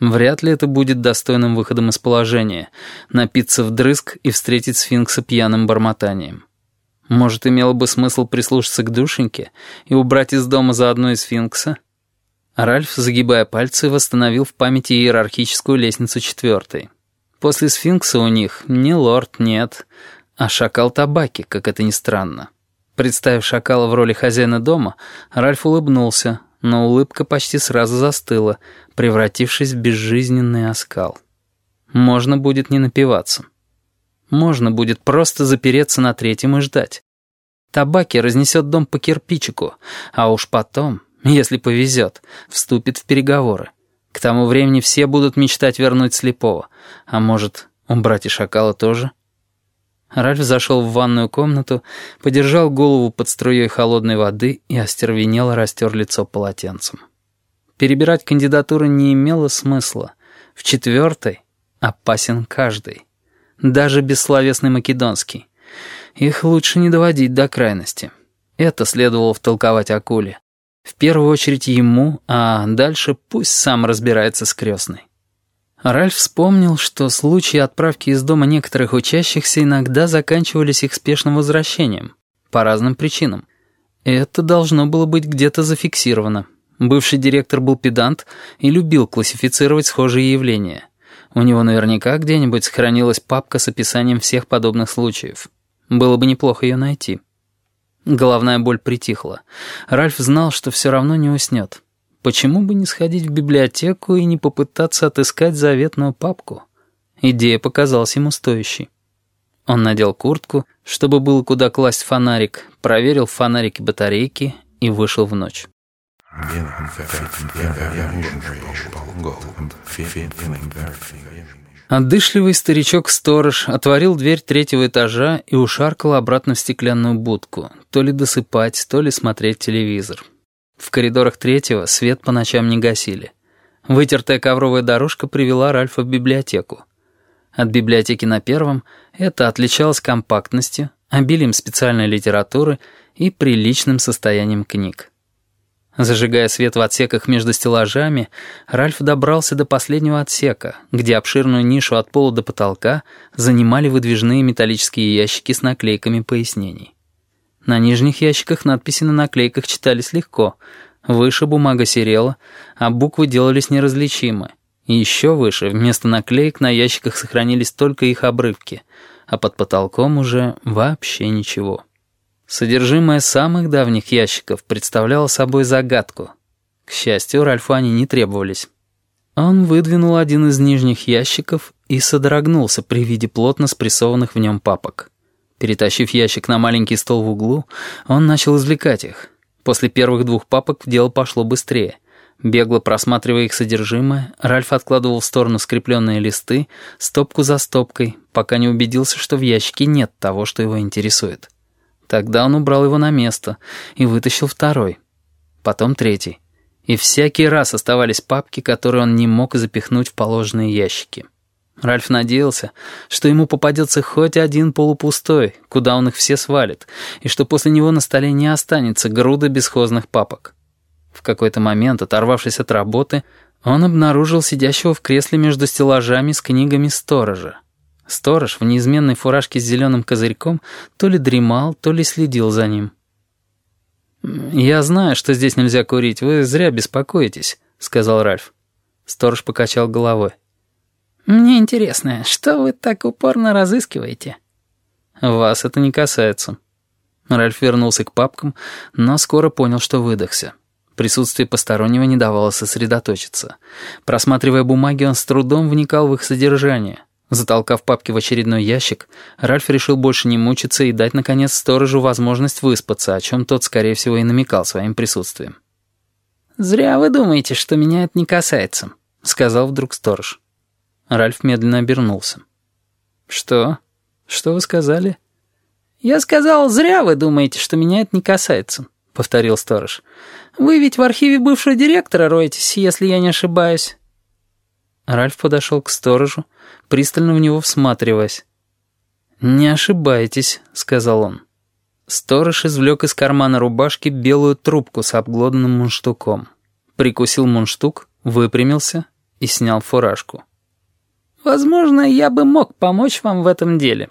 Вряд ли это будет достойным выходом из положения — напиться вдрызг и встретить сфинкса пьяным бормотанием. Может, имело бы смысл прислушаться к душеньке и убрать из дома заодно и сфинкса? Ральф, загибая пальцы, восстановил в памяти иерархическую лестницу четвертой. После сфинкса у них не лорд, нет, а шакал табаки, как это ни странно. Представив шакала в роли хозяина дома, Ральф улыбнулся, но улыбка почти сразу застыла, превратившись в безжизненный оскал. Можно будет не напиваться. Можно будет просто запереться на третьем и ждать. Табаки разнесет дом по кирпичику, а уж потом, если повезет, вступит в переговоры. К тому времени все будут мечтать вернуть слепого, а может, убрать и шакала тоже? Ральф зашел в ванную комнату, подержал голову под струей холодной воды и остервенело растер лицо полотенцем. Перебирать кандидатуры не имело смысла. В четвертой опасен каждый. Даже бессловесный македонский. Их лучше не доводить до крайности. Это следовало втолковать акуле. В первую очередь ему, а дальше пусть сам разбирается с крестной. Ральф вспомнил, что случаи отправки из дома некоторых учащихся иногда заканчивались их спешным возвращением. По разным причинам. Это должно было быть где-то зафиксировано. Бывший директор был педант и любил классифицировать схожие явления. У него наверняка где-нибудь сохранилась папка с описанием всех подобных случаев. Было бы неплохо ее найти. Головная боль притихла. Ральф знал, что все равно не уснет. Почему бы не сходить в библиотеку и не попытаться отыскать заветную папку? Идея показалась ему стоящей. Он надел куртку, чтобы было куда класть фонарик, проверил в фонарике батарейки и вышел в ночь. Отдышливый старичок-сторож отворил дверь третьего этажа и ушаркал обратно в стеклянную будку, то ли досыпать, то ли смотреть телевизор. В коридорах третьего свет по ночам не гасили. Вытертая ковровая дорожка привела Ральфа в библиотеку. От библиотеки на первом это отличалось компактностью, обилием специальной литературы и приличным состоянием книг. Зажигая свет в отсеках между стеллажами, Ральф добрался до последнего отсека, где обширную нишу от пола до потолка занимали выдвижные металлические ящики с наклейками пояснений. На нижних ящиках надписи на наклейках читались легко. Выше бумага серела, а буквы делались неразличимы. И еще выше, вместо наклеек на ящиках сохранились только их обрывки, а под потолком уже вообще ничего. Содержимое самых давних ящиков представляло собой загадку. К счастью, Ральфу они не требовались. Он выдвинул один из нижних ящиков и содрогнулся при виде плотно спрессованных в нем папок. Перетащив ящик на маленький стол в углу, он начал извлекать их. После первых двух папок дело пошло быстрее. Бегло просматривая их содержимое, Ральф откладывал в сторону скрепленные листы, стопку за стопкой, пока не убедился, что в ящике нет того, что его интересует. Тогда он убрал его на место и вытащил второй, потом третий. И всякий раз оставались папки, которые он не мог запихнуть в положенные ящики. Ральф надеялся, что ему попадется хоть один полупустой, куда он их все свалит, и что после него на столе не останется груда бесхозных папок. В какой-то момент, оторвавшись от работы, он обнаружил сидящего в кресле между стеллажами с книгами сторожа. Сторож в неизменной фуражке с зеленым козырьком то ли дремал, то ли следил за ним. «Я знаю, что здесь нельзя курить, вы зря беспокоитесь», — сказал Ральф. Сторож покачал головой. «Мне интересно, что вы так упорно разыскиваете?» «Вас это не касается». Ральф вернулся к папкам, но скоро понял, что выдохся. Присутствие постороннего не давало сосредоточиться. Просматривая бумаги, он с трудом вникал в их содержание. Затолкав папки в очередной ящик, Ральф решил больше не мучиться и дать, наконец, сторожу возможность выспаться, о чем тот, скорее всего, и намекал своим присутствием. «Зря вы думаете, что меня это не касается», — сказал вдруг сторож. Ральф медленно обернулся. «Что? Что вы сказали?» «Я сказал, зря вы думаете, что меня это не касается», — повторил сторож. «Вы ведь в архиве бывшего директора роетесь, если я не ошибаюсь». Ральф подошел к сторожу, пристально в него всматриваясь. «Не ошибаетесь», — сказал он. Сторож извлек из кармана рубашки белую трубку с обглоданным мундштуком. Прикусил мундштук, выпрямился и снял фуражку. «Возможно, я бы мог помочь вам в этом деле».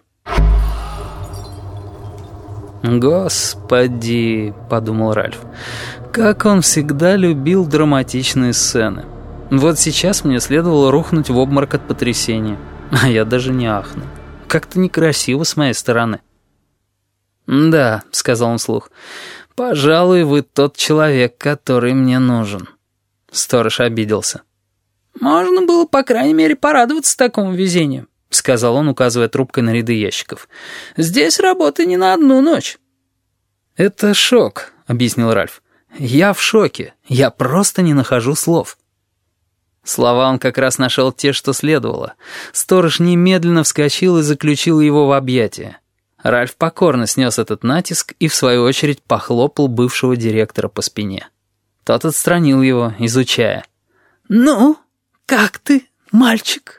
«Господи», — подумал Ральф, — «как он всегда любил драматичные сцены. Вот сейчас мне следовало рухнуть в обморок от потрясения, а я даже не ахнул. Как-то некрасиво с моей стороны». «Да», — сказал он вслух, — «пожалуй, вы тот человек, который мне нужен». Сторож обиделся. «Можно было, по крайней мере, порадоваться такому везению», — сказал он, указывая трубкой на ряды ящиков. «Здесь работы не на одну ночь». «Это шок», — объяснил Ральф. «Я в шоке. Я просто не нахожу слов». Слова он как раз нашел те, что следовало. Сторож немедленно вскочил и заключил его в объятия. Ральф покорно снес этот натиск и, в свою очередь, похлопал бывшего директора по спине. Тот отстранил его, изучая. «Ну, как ты, мальчик?»